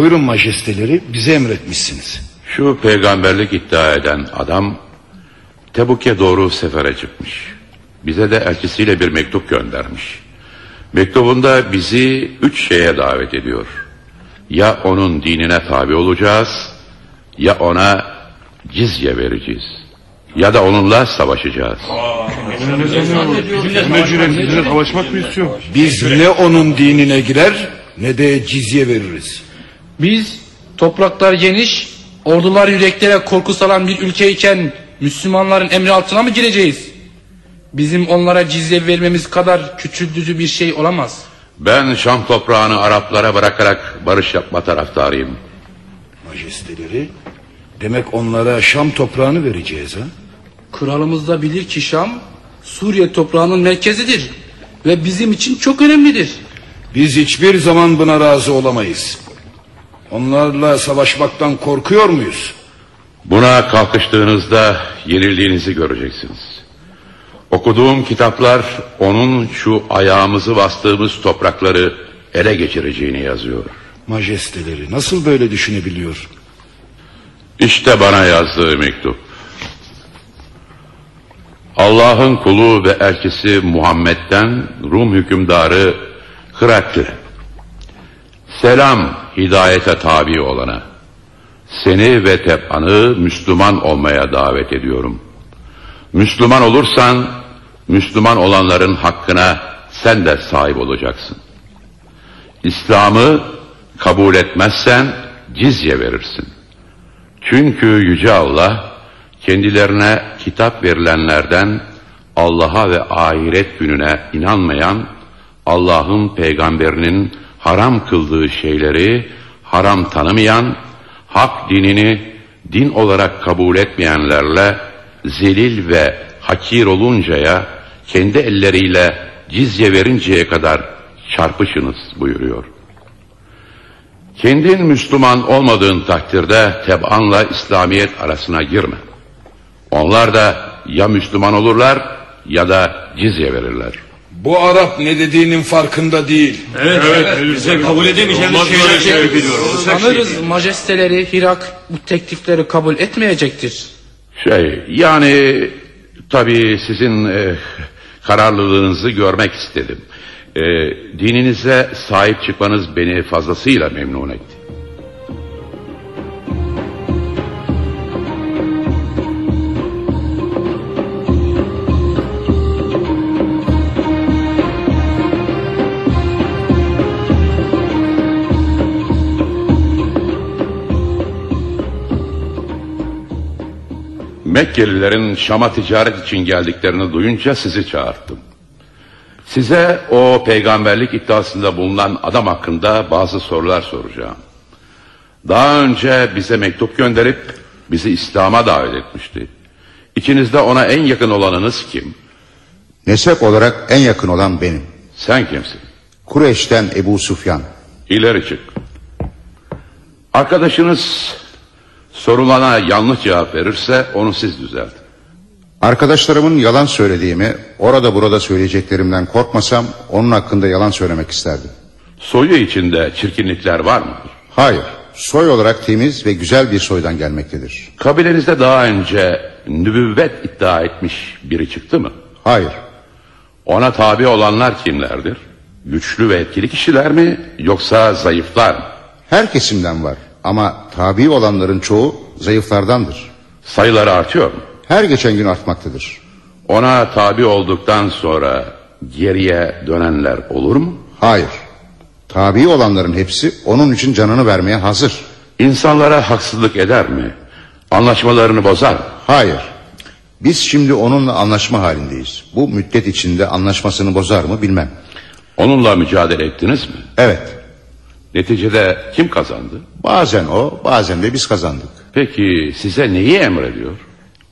Buyurun majesteleri bize emretmişsiniz. Şu peygamberlik iddia eden adam Tebuk'e doğru sefere çıkmış. Bize de elçisiyle bir mektup göndermiş. Mektubunda bizi üç şeye davet ediyor. Ya onun dinine tabi olacağız, ya ona cizye vereceğiz. Ya da onunla savaşacağız. Bizimle savaşmak mı istiyor? Biz ne onun dinine girer ne de cizye veririz. Biz topraklar geniş, ordular yüreklere korku salan bir ülkeyken Müslümanların emri altına mı gireceğiz? Bizim onlara cizye vermemiz kadar küçüldücü bir şey olamaz. Ben Şam toprağını Araplara bırakarak barış yapma taraftarıyım. Majesteleri demek onlara Şam toprağını vereceğiz ha? Kralımız da bilir ki Şam Suriye toprağının merkezidir ve bizim için çok önemlidir. Biz hiçbir zaman buna razı olamayız. Onlarla savaşmaktan korkuyor muyuz? Buna kalkıştığınızda yenildiğinizi göreceksiniz. Okuduğum kitaplar onun şu ayağımızı bastığımız toprakları ele geçireceğini yazıyor. Majesteleri nasıl böyle düşünebiliyor? İşte bana yazdığı mektup. Allah'ın kulu ve elçisi Muhammed'den Rum hükümdarı Hıraklı. Selam hidayete tabi olana. Seni ve tepanı Müslüman olmaya davet ediyorum. Müslüman olursan Müslüman olanların hakkına sen de sahip olacaksın. İslam'ı kabul etmezsen cizye verirsin. Çünkü Yüce Allah kendilerine kitap verilenlerden Allah'a ve ahiret gününe inanmayan Allah'ın peygamberinin haram kıldığı şeyleri haram tanımayan, hak dinini din olarak kabul etmeyenlerle zelil ve hakir oluncaya kendi elleriyle cizye verinceye kadar çarpışınız buyuruyor. Kendin Müslüman olmadığın takdirde tebanla İslamiyet arasına girme. Onlar da ya Müslüman olurlar ya da cizye verirler. Bu Arap ne dediğinin farkında değil. Evet, evet. Bize kabul edemeyeceğimiz şeyler teklif ediyor. Sanırız majesteleri Hirak bu teklifleri kabul etmeyecektir. Şey yani tabii sizin e, kararlılığınızı görmek istedim. E, dininize sahip çıkmanız beni fazlasıyla memnun etti. Mekkelilerin Şam'a ticaret için geldiklerini duyunca sizi çağırttım. Size o peygamberlik iddiasında bulunan adam hakkında bazı sorular soracağım. Daha önce bize mektup gönderip bizi İslam'a davet etmişti. İçinizde ona en yakın olanınız kim? Nesep olarak en yakın olan benim. Sen kimsin? Kureyş'ten Ebu Sufyan. İleri çık. Arkadaşınız sorulana yanlış cevap verirse onu siz düzeltin. Arkadaşlarımın yalan söylediğimi orada burada söyleyeceklerimden korkmasam onun hakkında yalan söylemek isterdim. Soyu içinde çirkinlikler var mıdır? Hayır. Soy olarak temiz ve güzel bir soydan gelmektedir. Kabilenizde daha önce nübüvvet iddia etmiş biri çıktı mı? Hayır. Ona tabi olanlar kimlerdir? Güçlü ve etkili kişiler mi yoksa zayıflar mı? Her kesimden var ama tabi olanların çoğu zayıflardandır. Sayıları artıyor mu? Her geçen gün artmaktadır. Ona tabi olduktan sonra geriye dönenler olur mu? Hayır. Tabi olanların hepsi onun için canını vermeye hazır. İnsanlara haksızlık eder mi? Anlaşmalarını bozar mı? Hayır. Biz şimdi onunla anlaşma halindeyiz. Bu müddet içinde anlaşmasını bozar mı bilmem. Onunla mücadele ettiniz mi? Evet. Neticede kim kazandı? Bazen o, bazen de biz kazandık. Peki size neyi emrediyor?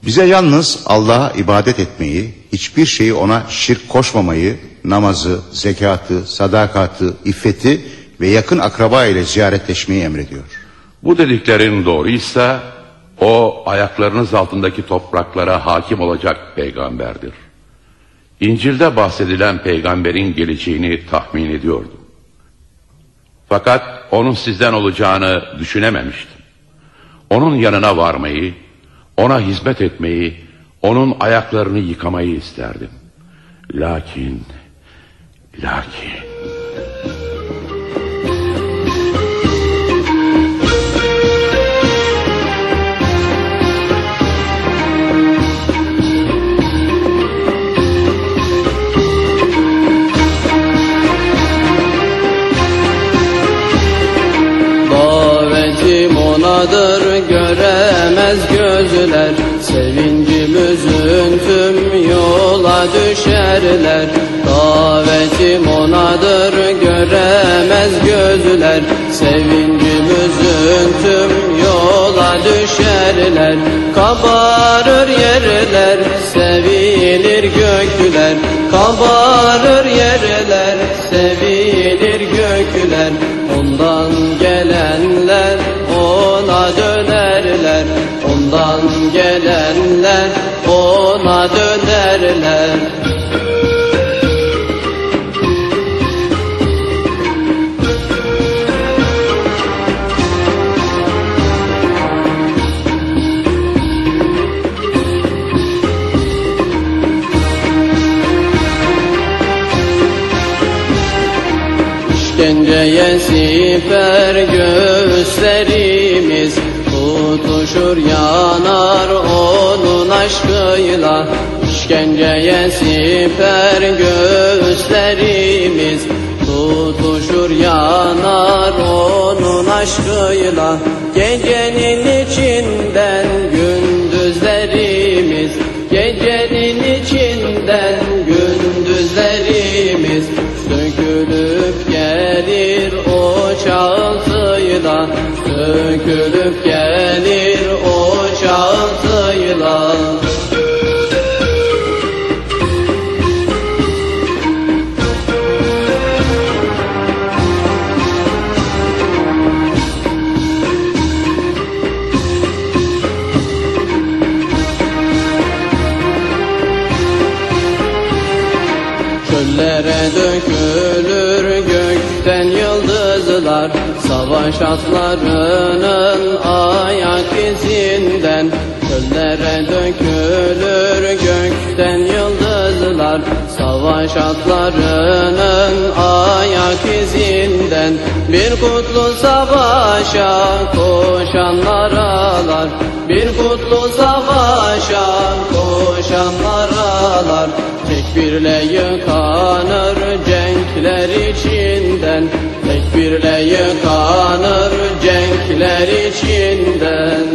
Bize yalnız Allah'a ibadet etmeyi, hiçbir şeyi ona şirk koşmamayı, namazı, zekatı, sadakatı, iffeti ve yakın akraba ile ziyaretleşmeyi emrediyor. Bu dediklerin doğruysa o ayaklarınız altındaki topraklara hakim olacak peygamberdir. İncil'de bahsedilen peygamberin geleceğini tahmin ediyordum. Fakat onun sizden olacağını düşünememiştim. Onun yanına varmayı, ona hizmet etmeyi, onun ayaklarını yıkamayı isterdim. Lakin, lakin... gözler Sevincimizin tüm yola düşerler. Kabarır yerler sevilir gökler. Kabarır yerler sevilir gökler. Ondan gelenler ona dönerler. Ondan gelenler ona dönerler siper göğüslerimiz Tutuşur yanar onun aşkıyla. İşkenceye siper göğüslerimiz Tutuşur yanar onun aşkıyla. Gecenin Sökülüp gelir Savaş atlarının ayak izinden Çöllere dökülür gökten yıldızlar Savaş atlarının ayak izinden Bir kutlu savaşa koşanlar ağlar Bir kutlu savaşa koşanlar ağlar Tekbirle yıkanır cenkler içinden Tekbirle yıkanır cenkler içinden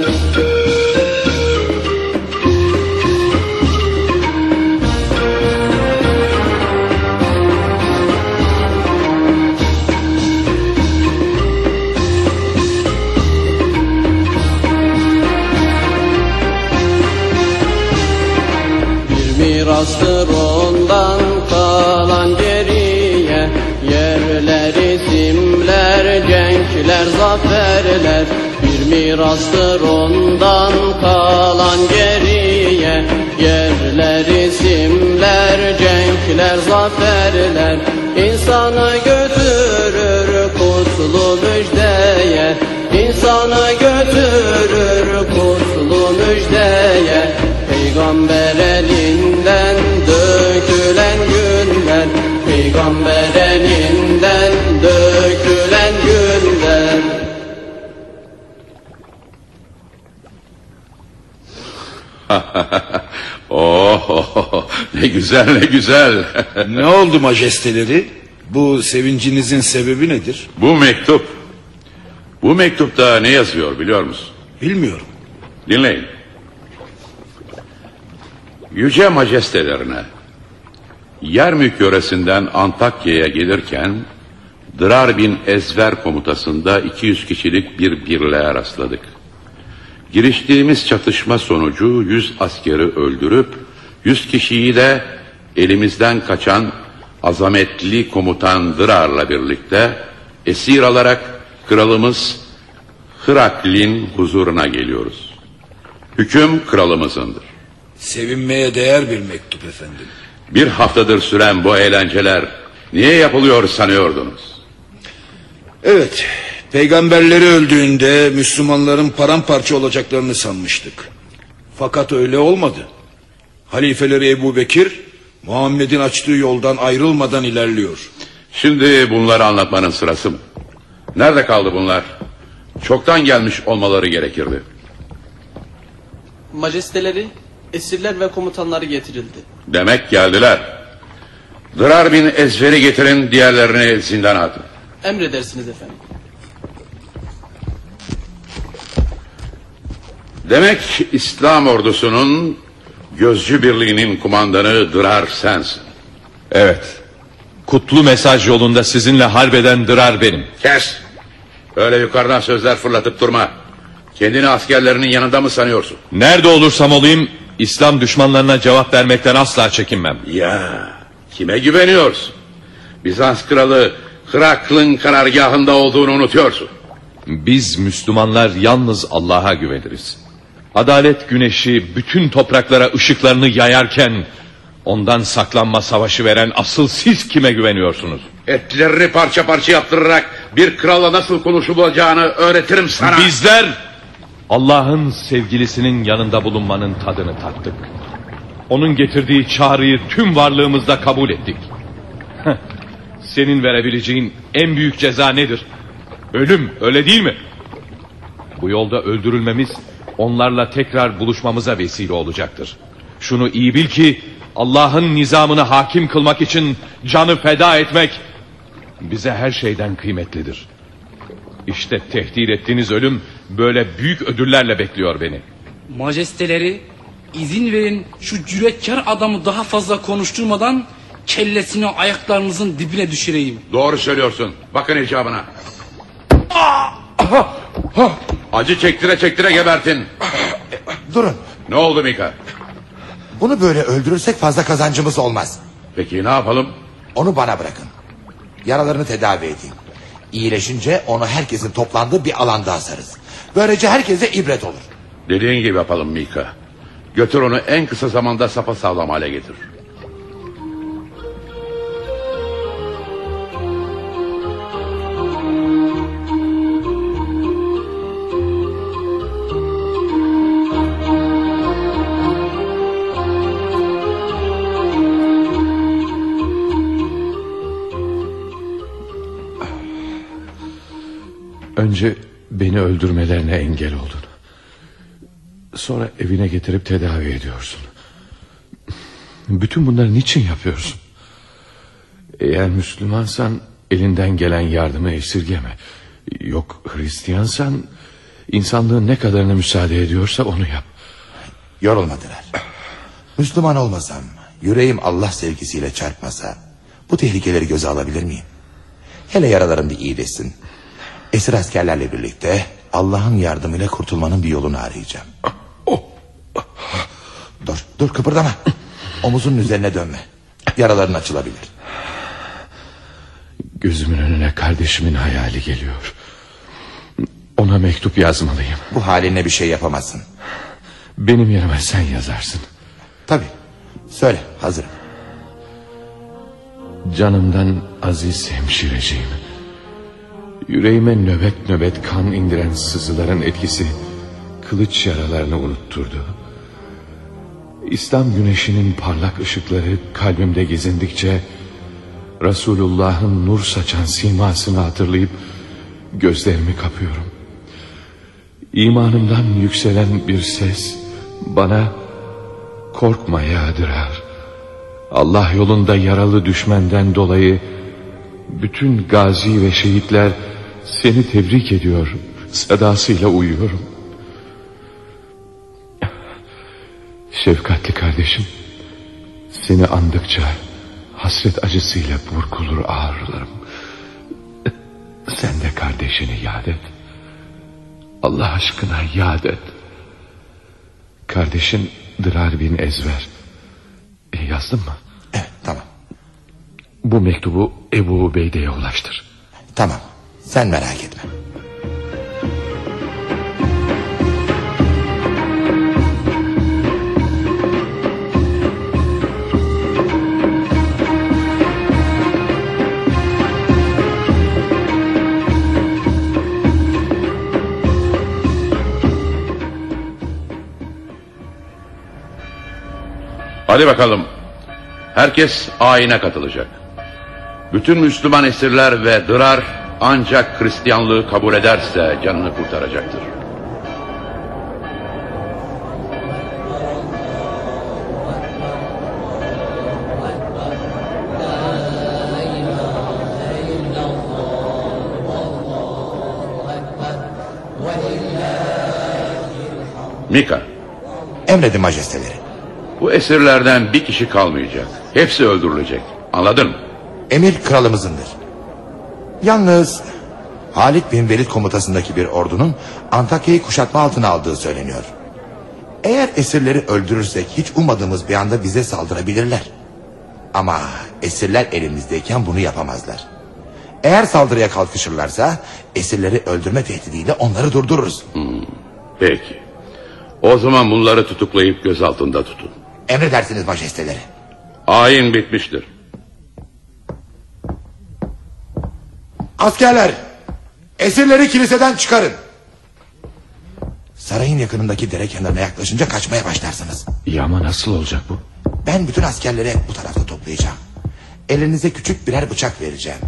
mirastır ondan kalan geriye. Yerler isimler, cenkler, zaferler İnsanı götürür kutlu müjdeye. İnsanı götürür kutlu müjdeye. Peygamber elinden dökülen günler Peygamber elinden dökülen ne güzel ne güzel. Ne oldu majesteleri? Bu sevincinizin sebebi nedir? Bu mektup. Bu mektupta ne yazıyor biliyor musun? Bilmiyorum. Dinleyin. Yüce majestelerine Yermük yöresinden Antakya'ya gelirken Dırar bin Ezver komutasında 200 kişilik bir birliğe rastladık. Giriştiğimiz çatışma sonucu 100 askeri öldürüp 100 kişiyi de elimizden kaçan azametli komutan Dırar'la birlikte esir alarak kralımız Hıraklin huzuruna geliyoruz. Hüküm kralımızındır. Sevinmeye değer bir mektup efendim. Bir haftadır süren bu eğlenceler niye yapılıyor sanıyordunuz? Evet, peygamberleri öldüğünde Müslümanların paramparça olacaklarını sanmıştık. Fakat öyle olmadı. Halifeleri Ebu Bekir, Muhammed'in açtığı yoldan ayrılmadan ilerliyor. Şimdi bunları anlatmanın sırası mı? Nerede kaldı bunlar? Çoktan gelmiş olmaları gerekirdi. Majesteleri, esirler ve komutanları getirildi. Demek geldiler. Dırar bin Ezver'i getirin diğerlerini zindana atın. Emredersiniz efendim. Demek İslam ordusunun gözcü birliğinin kumandanı Dırar sensin. Evet. Kutlu mesaj yolunda sizinle harbeden Dırar benim. Kes. Öyle yukarıdan sözler fırlatıp durma. Kendini askerlerinin yanında mı sanıyorsun? Nerede olursam olayım İslam düşmanlarına cevap vermekten asla çekinmem. Ya kime güveniyorsun? Bizans kralı Hırakl'ın karargahında olduğunu unutuyorsun. Biz Müslümanlar yalnız Allah'a güveniriz. Adalet güneşi bütün topraklara ışıklarını yayarken ondan saklanma savaşı veren asıl siz kime güveniyorsunuz? Etlerini parça parça yaptırarak bir kralla nasıl konuşulacağını öğretirim sana. Bizler Allah'ın sevgilisinin yanında bulunmanın tadını tattık. Onun getirdiği çağrıyı tüm varlığımızda kabul ettik. Senin verebileceğin en büyük ceza nedir? Ölüm, öyle değil mi? Bu yolda öldürülmemiz onlarla tekrar buluşmamıza vesile olacaktır. Şunu iyi bil ki Allah'ın nizamını hakim kılmak için canı feda etmek bize her şeyden kıymetlidir. İşte tehdit ettiğiniz ölüm böyle büyük ödüllerle bekliyor beni. Majesteleri izin verin şu cüretkar adamı daha fazla konuşturmadan kellesini ayaklarınızın dibine düşüreyim. Doğru söylüyorsun. Bakın icabına. Acı çektire çektire gebertin. Durun. Ne oldu Mika? Bunu böyle öldürürsek fazla kazancımız olmaz. Peki ne yapalım? Onu bana bırakın. Yaralarını tedavi edeyim. İyileşince onu herkesin toplandığı bir alanda asarız. Böylece herkese ibret olur. Dediğin gibi yapalım Mika. Götür onu en kısa zamanda sapasağlam hale getir. Beni öldürmelerine engel oldun. Sonra evine getirip tedavi ediyorsun. Bütün bunları niçin yapıyorsun? Eğer Müslümansan elinden gelen yardımı esirgeme. Yok Hristiyansan insanlığın ne kadarına müsaade ediyorsa onu yap. Yorulmadılar. Müslüman olmasam, yüreğim Allah sevgisiyle çarpmasa... ...bu tehlikeleri göze alabilir miyim? Hele yaralarım bir iyileşsin. Esir askerlerle birlikte Allah'ın yardımıyla kurtulmanın bir yolunu arayacağım. Dur, dur kıpırdama. Omuzunun üzerine dönme. Yaraların açılabilir. Gözümün önüne kardeşimin hayali geliyor. Ona mektup yazmalıyım. Bu haline bir şey yapamazsın. Benim yerime sen yazarsın. Tabii. Söyle, hazırım. Canımdan aziz hemşireciğim. Yüreğime nöbet nöbet kan indiren sızıların etkisi kılıç yaralarını unutturdu. İslam güneşinin parlak ışıkları kalbimde gezindikçe Resulullah'ın nur saçan simasını hatırlayıp gözlerimi kapıyorum. İmanımdan yükselen bir ses bana korkma yağdırar. Allah yolunda yaralı düşmenden dolayı bütün gazi ve şehitler seni tebrik ediyor. Sedasıyla uyuyorum. Şefkatli kardeşim, seni andıkça hasret acısıyla burkulur ağrılarım. Sen de kardeşini yad et. Allah aşkına yad et. Kardeşin Dırar bin Ezver. E, yazdın mı? Evet, tamam. Bu mektubu Ebu Ubeyde'ye ulaştır. Tamam. Sen merak etme. Hadi bakalım. Herkes ayine katılacak. Bütün Müslüman esirler ve dırar ancak Hristiyanlığı kabul ederse canını kurtaracaktır. Mika, Emredin majesteleri. bu esirlerden bir kişi kalmayacak. Hepsi öldürülecek. Anladın mı? Emir kralımızındır. Yalnız Halit bin Velid komutasındaki bir ordunun Antakya'yı kuşatma altına aldığı söyleniyor. Eğer esirleri öldürürsek hiç ummadığımız bir anda bize saldırabilirler. Ama esirler elimizdeyken bunu yapamazlar. Eğer saldırıya kalkışırlarsa esirleri öldürme tehdidiyle onları durdururuz. Peki. O zaman bunları tutuklayıp gözaltında tutun. Emredersiniz majesteleri. Ayin bitmiştir. Askerler esirleri kiliseden çıkarın. Sarayın yakınındaki dere kenarına yaklaşınca kaçmaya başlarsınız. İyi ama nasıl olacak bu? Ben bütün askerleri bu tarafta toplayacağım. Elinize küçük birer bıçak vereceğim.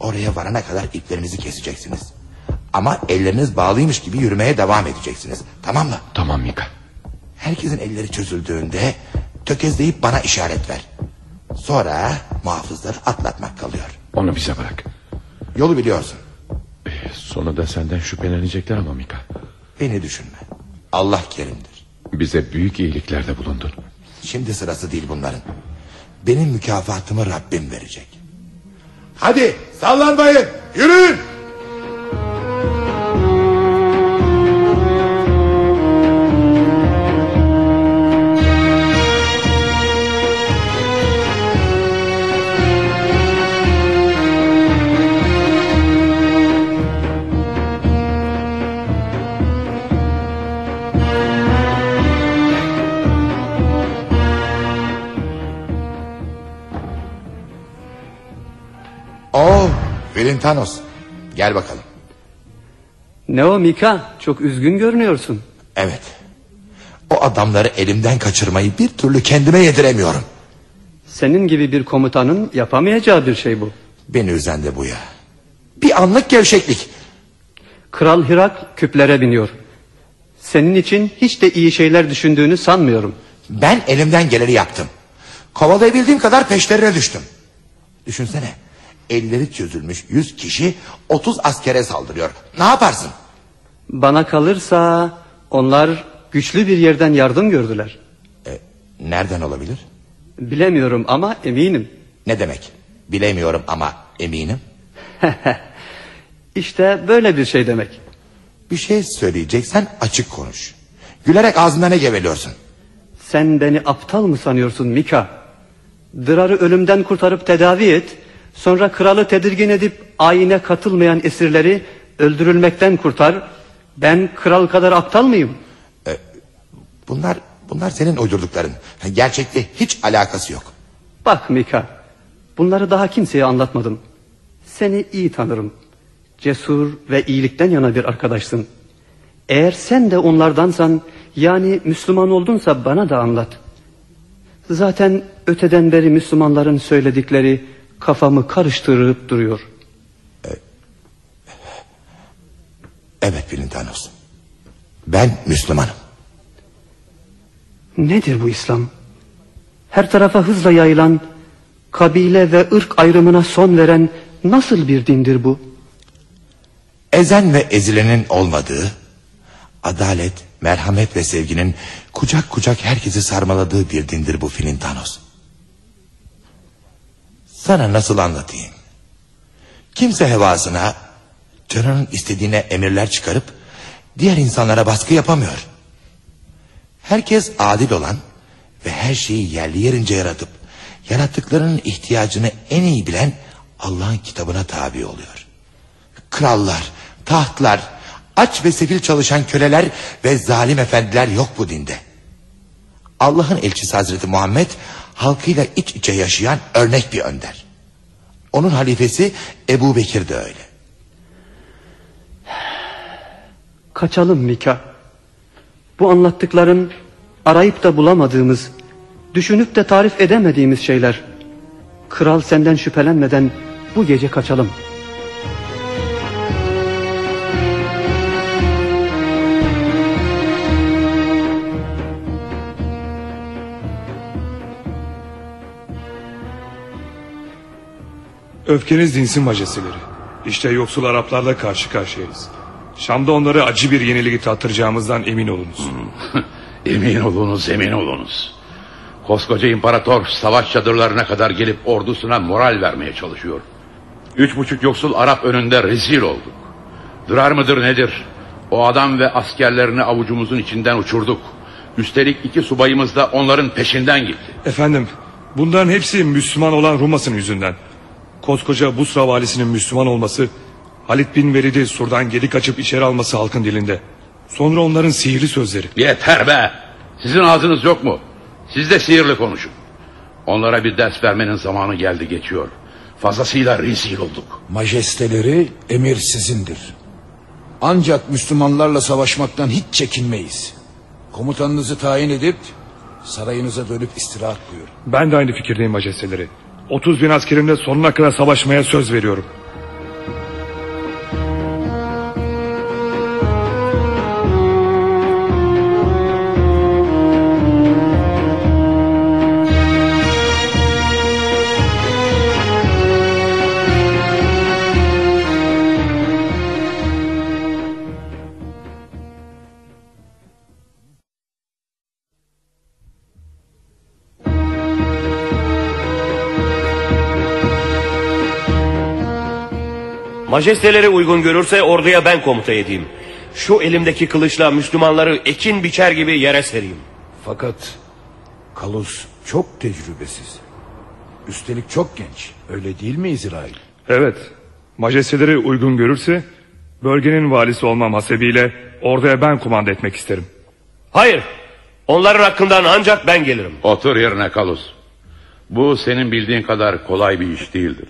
Oraya varana kadar iplerinizi keseceksiniz. Ama elleriniz bağlıymış gibi yürümeye devam edeceksiniz. Tamam mı? Tamam Mika. Herkesin elleri çözüldüğünde tökezleyip bana işaret ver. Sonra muhafızları atlatmak kalıyor. Onu bize bırak. Yolu biliyorsun. Sonunda senden şüphelenecekler ama Mika. Beni düşünme. Allah kerimdir. Bize büyük iyiliklerde bulundun. Şimdi sırası değil bunların. Benim mükafatımı Rabbim verecek. Hadi sallanmayın yürüyün. Filintanos. Gel bakalım. Ne o Mika? Çok üzgün görünüyorsun. Evet. O adamları elimden kaçırmayı bir türlü kendime yediremiyorum. Senin gibi bir komutanın yapamayacağı bir şey bu. Beni üzen de bu ya. Bir anlık gevşeklik. Kral Hirak küplere biniyor. Senin için hiç de iyi şeyler düşündüğünü sanmıyorum. Ben elimden geleni yaptım. Kovalayabildiğim kadar peşlerine düştüm. Düşünsene. Elleri çözülmüş yüz kişi otuz askere saldırıyor. Ne yaparsın? Bana kalırsa onlar güçlü bir yerden yardım gördüler. Nereden olabilir? Bilemiyorum ama eminim. Ne demek? Bilemiyorum ama eminim. İşte böyle bir şey demek. Bir şey söyleyeceksen açık konuş. Gülerek ağzında ne geveliyorsun? Sen beni aptal mı sanıyorsun Mika? Dırar'ı ölümden kurtarıp tedavi et. Sonra kralı tedirgin edip ayine katılmayan esirleri öldürülmekten kurtar. Ben kral kadar aptal mıyım? Bunlar bunlar senin uydurdukların. Gerçekte hiç alakası yok. Bak Mika, bunları daha kimseye anlatmadım. Seni iyi tanırım. Cesur ve iyilikten yana bir arkadaşsın. Eğer sen de onlardansan, yani Müslüman oldunsa bana da anlat. Zaten öteden beri Müslümanların söyledikleri kafamı karıştırıp duruyor. Evet Filintanos. Ben Müslümanım. Nedir bu İslam? Her tarafa hızla yayılan, kabile ve ırk ayrımına son veren nasıl bir dindir bu? Ezen ve ezilenin olmadığı, adalet, merhamet ve sevginin kucak kucak herkesi sarmaladığı bir dindir bu Filintanos. Sana nasıl anlatayım? Kimse hevasına, canının istediğine emirler çıkarıp diğer insanlara baskı yapamıyor. Herkes adil olan ve her şeyi yerli yerince yaratıp yarattıklarının ihtiyacını en iyi bilen Allah'ın kitabına tabi oluyor. Krallar, tahtlar, aç ve sefil çalışan köleler ve zalim efendiler yok bu dinde. Allah'ın elçisi Hazreti Muhammed halkıyla iç içe yaşayan örnek bir önder. Onun halifesi Ebu Bekir de öyle. Kaçalım Mika. Bu anlattıkların arayıp da bulamadığımız, Düşünüp de tarif edemediğimiz şeyler. Kral senden şüphelenmeden bu gece kaçalım. Öfkeniz dinsin majesteleri. İşte yoksul Araplarla karşı karşıyayız. Şam'da onları acı bir yenilgi tattıracağımızdan emin olunuz. Emin olunuz emin olunuz. Koskoca imparator savaş çadırlarına kadar gelip ordusuna moral vermeye çalışıyor. Üç buçuk yoksul Arap önünde rezil olduk. Durar mıdır nedir? O adam ve askerlerini avucumuzun içinden uçurduk. Üstelik iki subayımız da onların peşinden gitti. Efendim, bunların hepsi Müslüman olan Rumas'ın yüzünden. Koskoca Busra valisinin Müslüman olması, Halit bin Velid'i surdan geri kaçıp içeri alması halkın dilinde. Sonra onların sihirli sözleri. Yeter be! Sizin ağzınız yok mu? Siz de sihirli konuşun. Onlara bir ders vermenin zamanı geldi geçiyor. Fazlasıyla rezil olduk. Majesteleri emir sizindir. Ancak Müslümanlarla savaşmaktan hiç çekinmeyiz. Komutanınızı tayin edip sarayınıza dönüp istirahat buyurun. Ben de aynı fikirdeyim majesteleri. 30 bin askerimle sonuna kadar savaşmaya söz veriyorum. Majesteleri uygun görürse orduya ben komuta edeyim. Şu elimdeki kılıçla Müslümanları ekin biçer gibi yere sereyim. Fakat Kalus çok tecrübesiz. Üstelik çok genç. Öyle değil mi İsrail? Evet, majesteleri uygun görürse bölgenin valisi olmam hasebiyle orduya ben kumanda etmek isterim. Hayır, onların hakkından ancak ben gelirim. Otur yerine Kalus. Bu senin bildiğin kadar kolay bir iş değildir.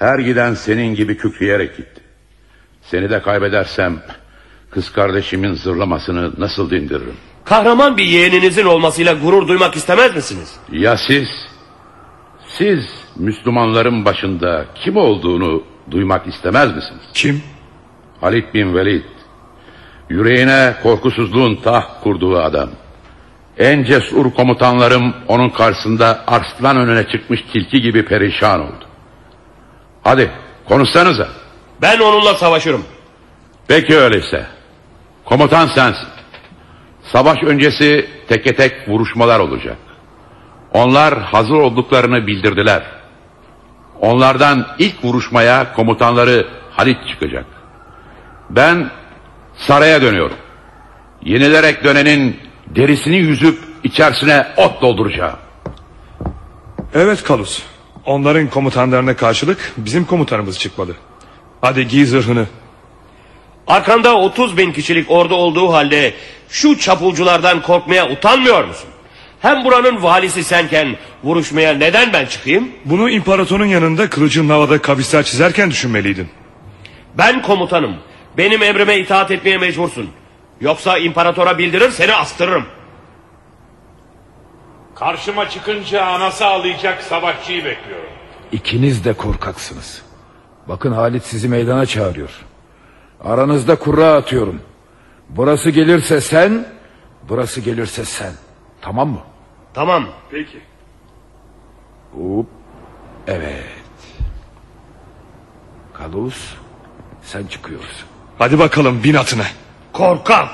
Her giden senin gibi kükreyerek gitti. Seni de kaybedersem kız kardeşimin zırlamasını nasıl dindiririm? Kahraman bir yeğeninizin olmasıyla gurur duymak istemez misiniz? Ya siz? Siz Müslümanların başında kim olduğunu duymak istemez misiniz? Kim? Halid bin Velid. Yüreğine korkusuzluğun taht kurduğu adam. En cesur komutanlarım onun karşısında arslan önüne çıkmış tilki gibi perişan oldu. Hadi konuşsanıza. Ben onunla savaşırım. Peki öyleyse. Komutan sensin. Savaş öncesi teke tek vuruşmalar olacak. Onlar hazır olduklarını bildirdiler. Onlardan ilk vuruşmaya komutanları Halit çıkacak. Ben saraya dönüyorum. Yenilerek dönenin derisini yüzüp içerisine ot dolduracağım. Evet Kalus. Onların komutanlarına karşılık bizim komutanımız çıkmalı. Hadi giy zırhını. Arkanda 30 bin kişilik ordu olduğu halde şu çapulculardan korkmaya utanmıyor musun? Hem buranın valisi senken vuruşmaya neden ben çıkayım? Bunu imparatorun yanında kılıcın havada kavisler çizerken düşünmeliydin. Ben komutanım. Benim emrime itaat etmeye mecbursun. Yoksa imparatora bildirir seni astırırım. Karşıma çıkınca anası ağlayacak savaşçıyı bekliyorum. İkiniz de korkaksınız. Bakın Halit sizi meydana çağırıyor. Aranızda kurra atıyorum. Burası gelirse sen, burası gelirse sen. Tamam mı? Tamam. Peki. Hop. Evet. Kalus, sen çıkıyorsun. Hadi bakalım bin atına. Korkak.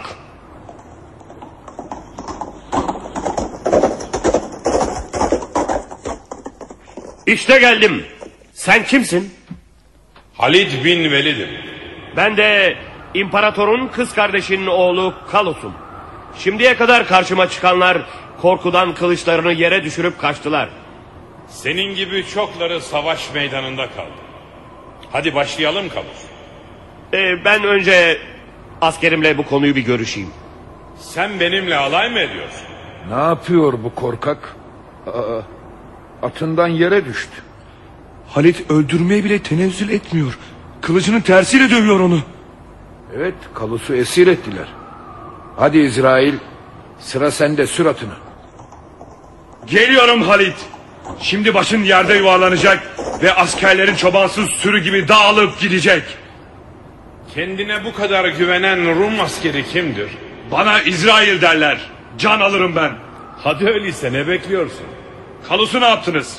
İşte geldim. Sen kimsin? Halid bin Velid'im. Ben de imparatorun kız kardeşinin oğlu Kalus'um. Şimdiye kadar karşıma çıkanlar korkudan kılıçlarını yere düşürüp kaçtılar. Senin gibi çokları savaş meydanında kaldı. Hadi başlayalım Kalus. Ee, ben önce askerimle bu konuyu bir görüşeyim. Sen benimle alay mı ediyorsun? Ne yapıyor bu korkak? Aa, atından yere düştü. Halit öldürmeye bile tenezzül etmiyor. Kılıcının tersiyle dövüyor onu. Evet, Kalus'u esir ettiler. Hadi İsrail, sıra sende sür atını. Geliyorum Halit. Şimdi başın yerde yuvarlanacak ve askerlerin çobansız sürü gibi dağılıp gidecek. Kendine bu kadar güvenen Rum askeri kimdir? Bana İsrail derler. Can alırım ben. Hadi öyleyse ne bekliyorsun? Kalus'u ne yaptınız?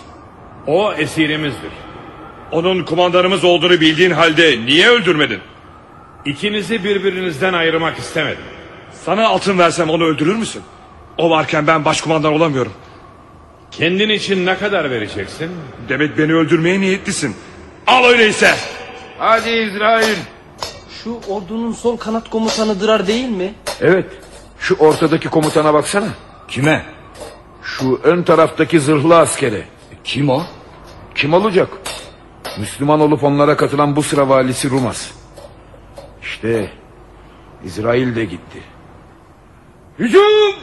O esirimizdir. Onun kumandanımız olduğunu bildiğin halde niye öldürmedin? İkinizi birbirinizden ayırmak istemedim. Sana altın versem onu öldürür müsün? O varken ben başkumandan olamıyorum. Kendin için ne kadar vereceksin? Demek beni öldürmeye niyetlisin. Al öyleyse. Hadi İsrail. Şu ordunun sol kanat komutanı Dırar değil mi? Evet. Şu ortadaki komutana baksana. Kime? Şu ön taraftaki zırhlı askere. Kim o? Kim olacak? Müslüman olup onlara katılan bu sıra valisi Rumas. İşte İsrail de gitti. Hücum!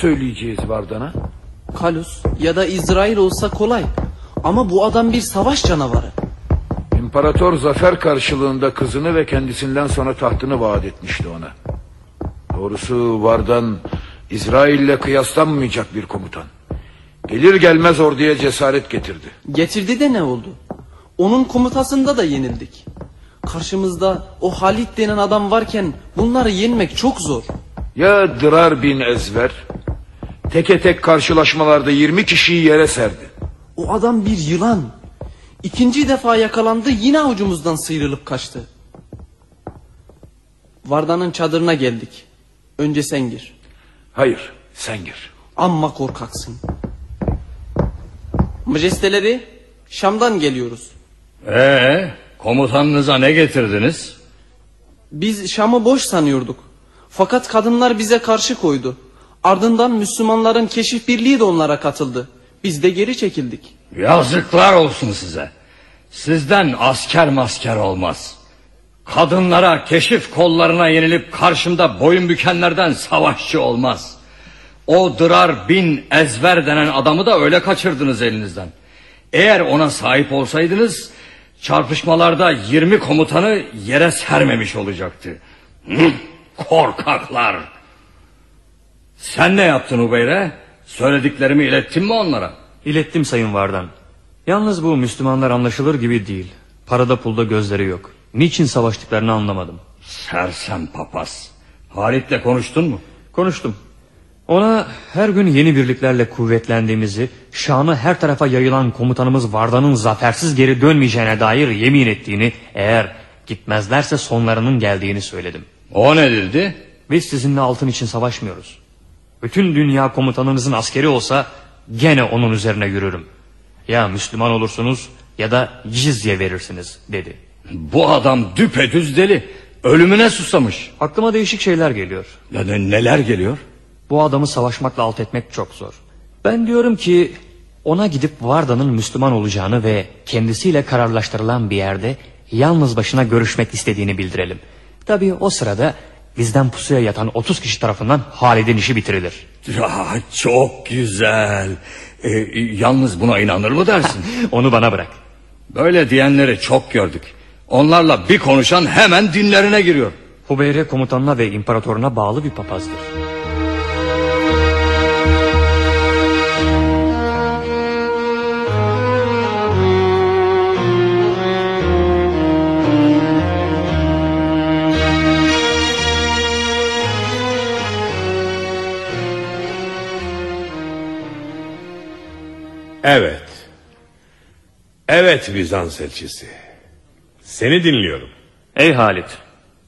Söyleyeceğiz Vardan'a? Kalus ya da İsrail olsa kolay. Ama bu adam bir savaş canavarı. İmparator zafer karşılığında kızını ve kendisinden sonra tahtını vaat etmişti ona. Doğrusu Vardan İsrail'le kıyaslanmayacak bir komutan. Gelir gelmez orduya cesaret getirdi. Getirdi de ne oldu? Onun komutasında da yenildik. Karşımızda o Halit denen adam varken bunları yenmek çok zor. Ya Dırar bin Ezver teke tek karşılaşmalarda 20 kişiyi yere serdi. O adam bir yılan. İkinci defa yakalandı yine avucumuzdan sıyrılıp kaçtı. Vardan'ın çadırına geldik. Önce sen gir. Hayır sen gir. Amma korkaksın. Majesteleri Şam'dan geliyoruz. Ee, komutanınıza ne getirdiniz? Biz Şam'ı boş sanıyorduk. Fakat kadınlar bize karşı koydu. Ardından Müslümanların keşif birliği de onlara katıldı. Biz de geri çekildik. Yazıklar olsun size. Sizden asker masker olmaz. Kadınlara, keşif kollarına yenilip karşımda boyun bükenlerden savaşçı olmaz. O Dırar bin Ezver denen adamı da öyle kaçırdınız elinizden. Eğer ona sahip olsaydınız çarpışmalarda 20 komutanı yere sermemiş olacaktı. Korkaklar. Sen ne yaptın Ubeyre? Söylediklerimi ilettin mi onlara? İlettim Sayın Vardan. Yalnız bu Müslümanlar anlaşılır gibi değil. Parada pulda gözleri yok. Niçin savaştıklarını anlamadım. Sersem papaz. Halit'le konuştun mu? Konuştum. Ona her gün yeni birliklerle kuvvetlendiğimizi, şanı her tarafa yayılan komutanımız Vardan'ın zafersiz geri dönmeyeceğine dair yemin ettiğini, eğer gitmezlerse sonlarının geldiğini söyledim. O ne dedi? Biz sizinle altın için savaşmıyoruz. Bütün dünya komutanınızın askeri olsa gene onun üzerine yürürüm. Ya Müslüman olursunuz ya da cizye verirsiniz dedi. Bu adam düpedüz deli. Ölümüne susamış. Aklıma değişik şeyler geliyor. Ya ne- neler geliyor? Bu adamı savaşmakla alt etmek çok zor. Ben diyorum ki ona gidip Varda'nın Müslüman olacağını ve kendisiyle kararlaştırılan bir yerde yalnız başına görüşmek istediğini bildirelim. Tabii o sırada bizden pusuya yatan 30 kişi tarafından Halid'in işi bitirilir. Ya çok güzel. Ee, yalnız buna inanır mı dersin? Onu bana bırak. Böyle diyenleri çok gördük. Onlarla bir konuşan hemen dinlerine giriyor. Hubeyre komutanına ve imparatoruna bağlı bir papazdır. Evet. Evet Bizans elçisi. Seni dinliyorum. Ey Halit,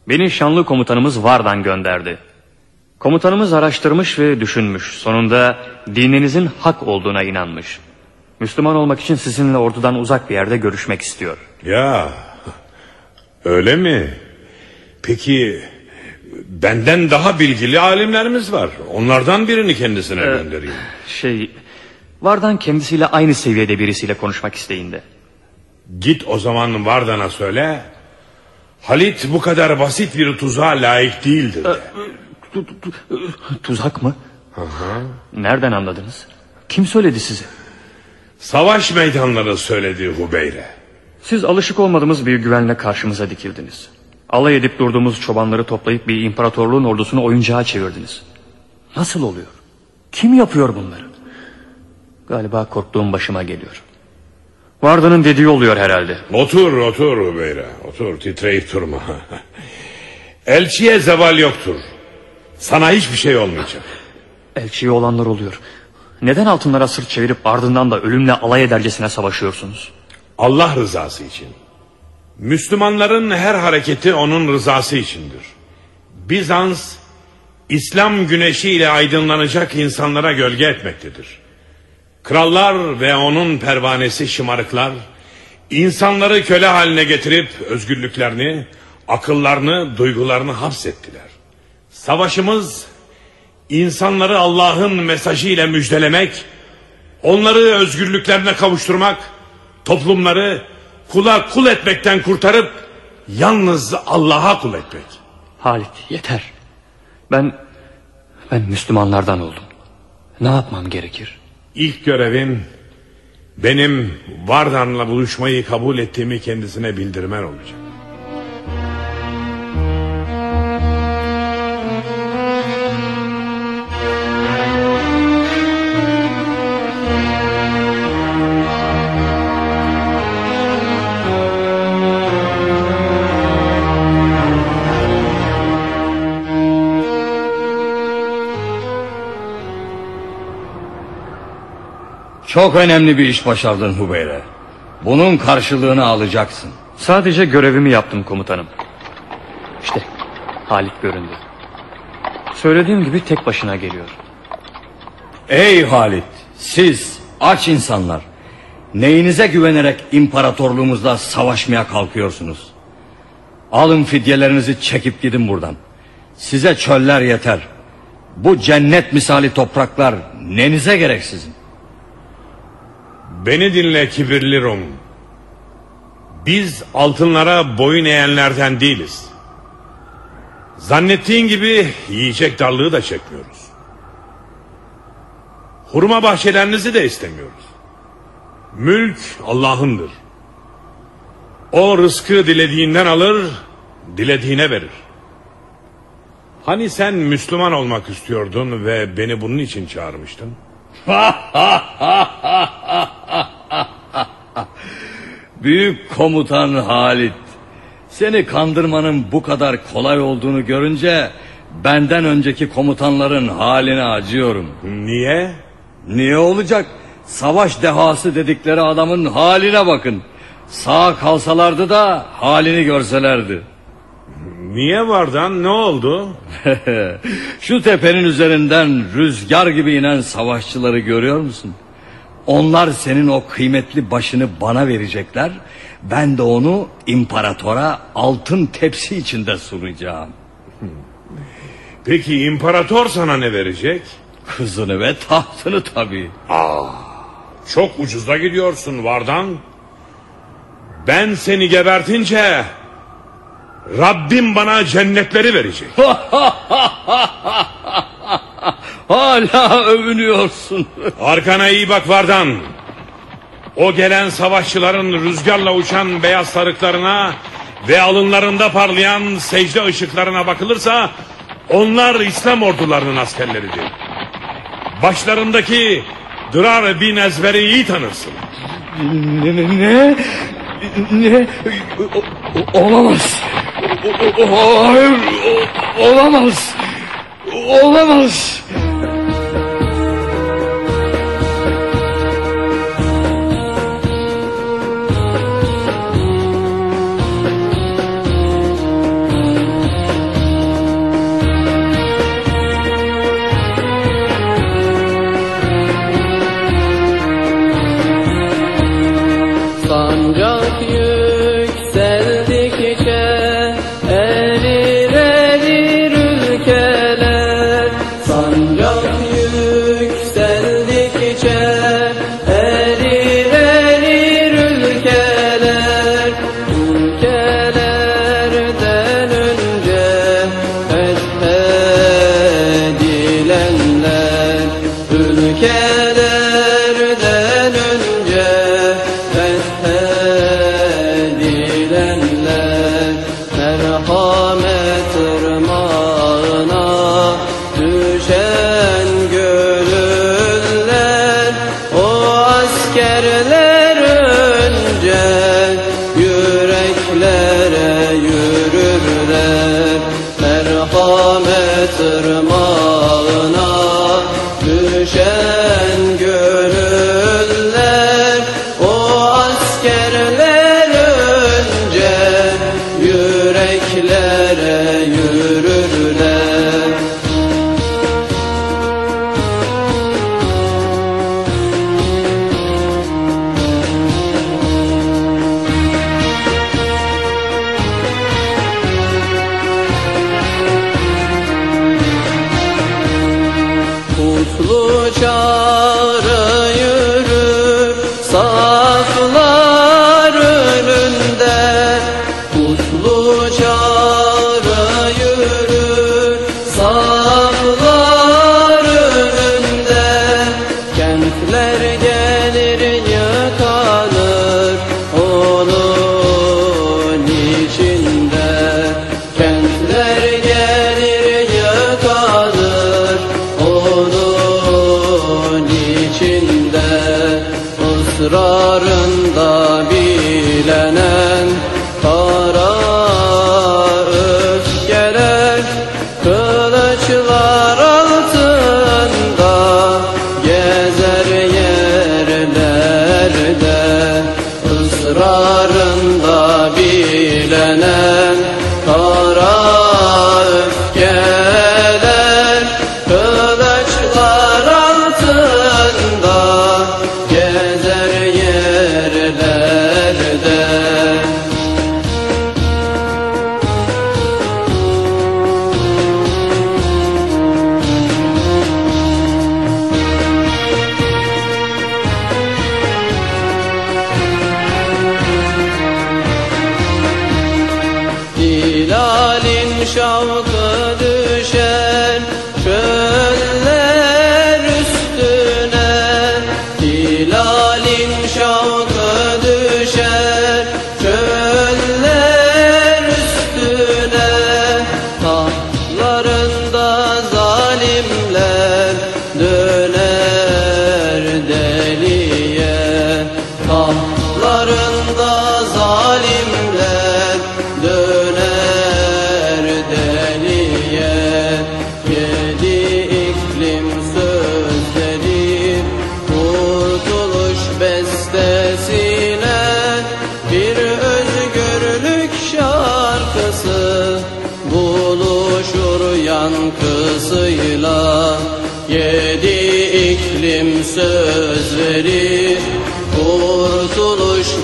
beni şanlı komutanımız Vardan gönderdi. Komutanımız araştırmış ve düşünmüş. Sonunda dininizin hak olduğuna inanmış. Müslüman olmak için sizinle ordudan uzak bir yerde görüşmek istiyor. Ya öyle mi? Peki benden daha bilgili alimlerimiz var. Onlardan birini kendisine Ee, göndereyim. Şey, Vardan kendisiyle aynı seviyede birisiyle konuşmak isteğinde. Git o zaman Vardan'a söyle. Halit bu kadar basit bir tuzağa layık değildir de. Tuzak mı? Nereden anladınız? Kim söyledi size? Savaş meydanları söyledi Hubeyre. Siz alışık olmadığımız bir güvenle karşımıza dikildiniz. Alay edip durduğumuz çobanları toplayıp bir imparatorluğun ordusunu oyuncağa çevirdiniz. Nasıl oluyor? Kim yapıyor bunları? Galiba korktuğum başıma geliyor. Varda'nın dediği oluyor herhalde. Otur otur Hubeyre otur titreyip durma. Elçiye zeval yoktur. Sana hiçbir şey olmayacak. Elçiye olanlar oluyor. Neden altınlara sırt çevirip ardından da ölümle alay edercesine savaşıyorsunuz? Allah rızası için. Müslümanların her hareketi onun rızası içindir. Bizans İslam güneşiyle aydınlanacak insanlara gölge etmektedir. Krallar ve onun pervanesi şımarıklar insanları köle haline getirip özgürlüklerini, akıllarını, duygularını hapsettiler. Savaşımız insanları Allah'ın mesajıyla müjdelemek, onları özgürlüklerine kavuşturmak, toplumları kula kul etmekten kurtarıp yalnız Allah'a kul etmek. Halit yeter. Ben ben Müslümanlardan oldum. Ne yapmam gerekir? İlk görevin benim Vardan'la buluşmayı kabul ettiğimi kendisine bildirmen olacak. Çok önemli bir iş başardın Hubeyre. Bunun karşılığını alacaksın. Sadece görevimi yaptım komutanım. İşte Halit göründü. Söylediğim gibi tek başına geliyor. Ey Halit, siz aç insanlar. Neyinize güvenerek imparatorluğumuzla savaşmaya kalkıyorsunuz? Alın fidyelerinizi çekip gidin buradan. Size çöller yeter. Bu cennet misali topraklar nenize gerek sizin? Beni dinle kibirli Rum. Biz altınlara boyun eğenlerden değiliz. Zannettiğin gibi yiyecek darlığı da çekmiyoruz. Hurma bahçelerinizi de istemiyoruz. Mülk Allah'ındır. O rızkı dilediğinden alır, dilediğine verir. Hani sen Müslüman olmak istiyordun ve beni bunun için çağırmıştın? Büyük komutan Halit. Seni kandırmanın bu kadar kolay olduğunu görünce benden önceki komutanların haline acıyorum. Niye? Niye olacak? Savaş dehası dedikleri adamın haline bakın. Sağ kalsalardı da halini görselerdi. Niye vardan ne oldu? Şu tepenin üzerinden rüzgar gibi inen savaşçıları görüyor musun? Onlar senin o kıymetli başını bana verecekler. Ben de onu imparatora altın tepsi içinde sunacağım. Peki imparator sana ne verecek? Kızını ve tahtını tabii. Aa, çok ucuza gidiyorsun Vardan. Ben seni gebertince Rabbim bana cennetleri verecek. Hala övünüyorsun. Arkana iyi bak Vardan. O gelen savaşçıların rüzgarla uçan beyaz sarıklarına ve alınlarında parlayan secde ışıklarına bakılırsa onlar İslam ordularının askerleridir. Başlarındaki Dırar bin Ezber'i iyi tanırsın. Ne? Ne? Ne? o- olamaz. Hayır. Olamaz. Olamaz.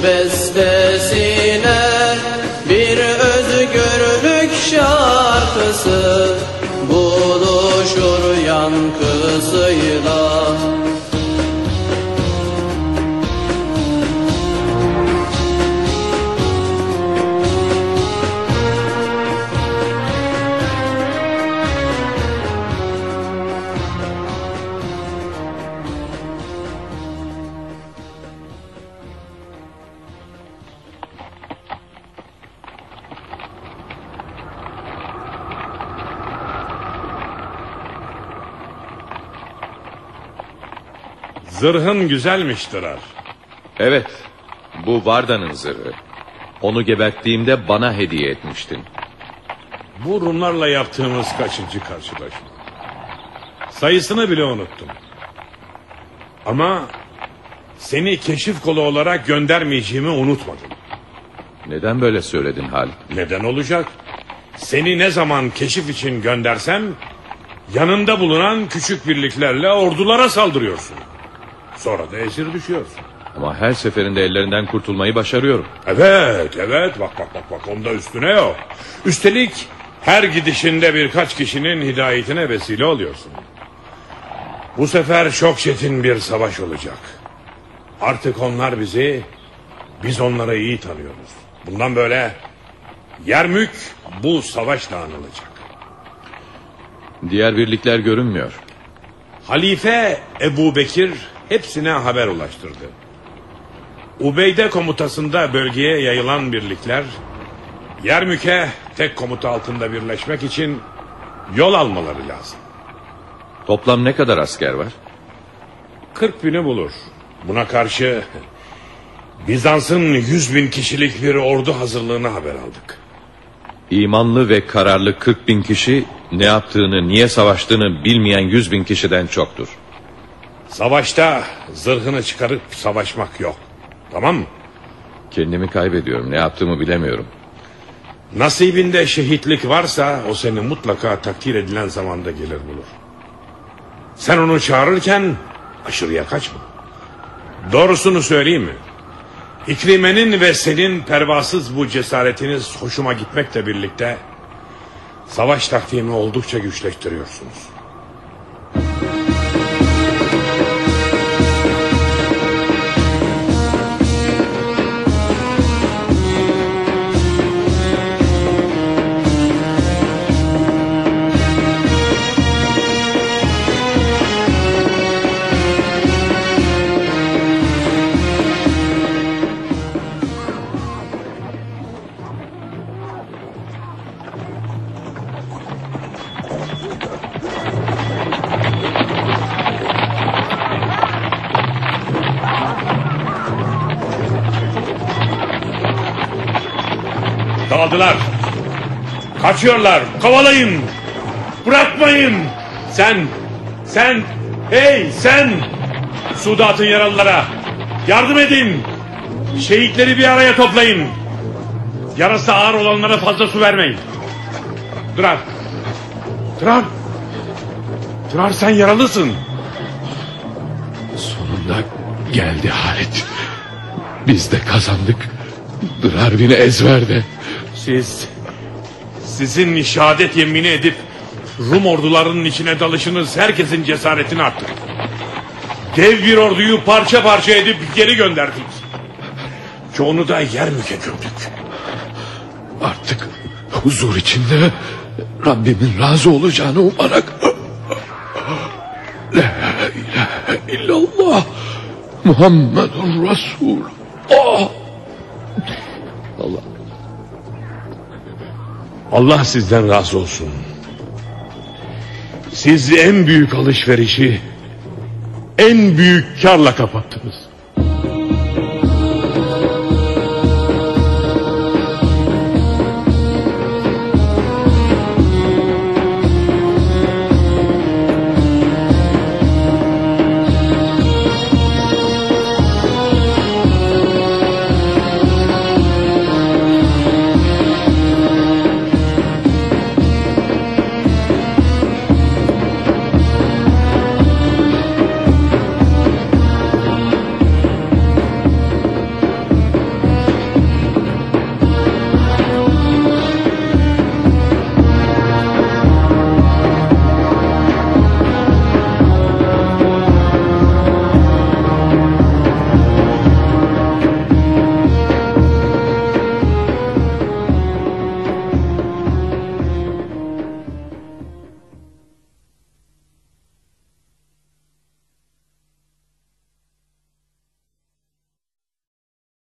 Bestesine Bir özgürlük şarkısı buluşur yankısıyla Zırhın güzelmiş Dırar. Evet. Bu Varda'nın zırhı. Onu geberttiğimde bana hediye etmiştin. Bu Rumlarla yaptığımız kaçıncı karşılaşma? Sayısını bile unuttum. Ama seni keşif kolu olarak göndermeyeceğimi unutmadım. Neden böyle söyledin Halit? Neden olacak? Seni ne zaman keşif için göndersem yanında bulunan küçük birliklerle ordulara saldırıyorsun. Sonra da esir düşüyorsun. Ama her seferinde ellerinden kurtulmayı başarıyorum. Evet, evet. Bak bak bak bak onda üstüne yok. Üstelik her gidişinde birkaç kişinin hidayetine vesile oluyorsun. Bu sefer çok çetin bir savaş olacak. Artık onlar bizi, biz onları iyi tanıyoruz. Bundan böyle Yermük bu savaşla anılacak. Diğer birlikler görünmüyor. Halife Ebu Bekir hepsine haber ulaştırdı. Ubeyde komutasında bölgeye yayılan birlikler Yermük'e tek komuta altında birleşmek için yol almaları lazım. Toplam ne kadar asker var? 40 bini bulur. Buna karşı Bizans'ın 100 bin kişilik bir ordu hazırlığını haber aldık. İmanlı ve kararlı 40 bin kişi ne yaptığını, niye savaştığını bilmeyen 100 bin kişiden çoktur. Savaşta zırhını çıkarıp savaşmak yok. Tamam mı? Kendimi kaybediyorum. Ne yaptığımı bilemiyorum. Nasibinde şehitlik varsa o seni mutlaka takdir edilen zamanda gelir bulur. Sen onu çağırırken aşırıya kaçma. Doğrusunu söyleyeyim mi? İkrimenin ve senin pervasız bu cesaretiniz hoşuma gitmekle birlikte savaş taktiğimi oldukça güçleştiriyorsunuz. Kaçıyorlar. Kovalayın. Bırakmayın. Sen, sen, hey sen. Su dağıtın yaralılara. Yardım edin. Şehitleri bir araya toplayın. Yarası ağır olanlara fazla su vermeyin. Durar. Durar. Durar sen yaralısın. Sonunda geldi Halit. Biz de kazandık. Dırar beni ezverde. Siz sizin şehadet yemini edip Rum ordularının içine dalışınız herkesin cesaretini arttırdı. Dev bir orduyu parça parça edip geri gönderdik. Çoğunu da Yermük'e gömdük. Artık huzur içinde Rabbimin razı olacağını umarak La ilahe illallah Muhammedun Resulullah Allah sizden razı olsun. Siz en büyük alışverişi en büyük karla kapattınız.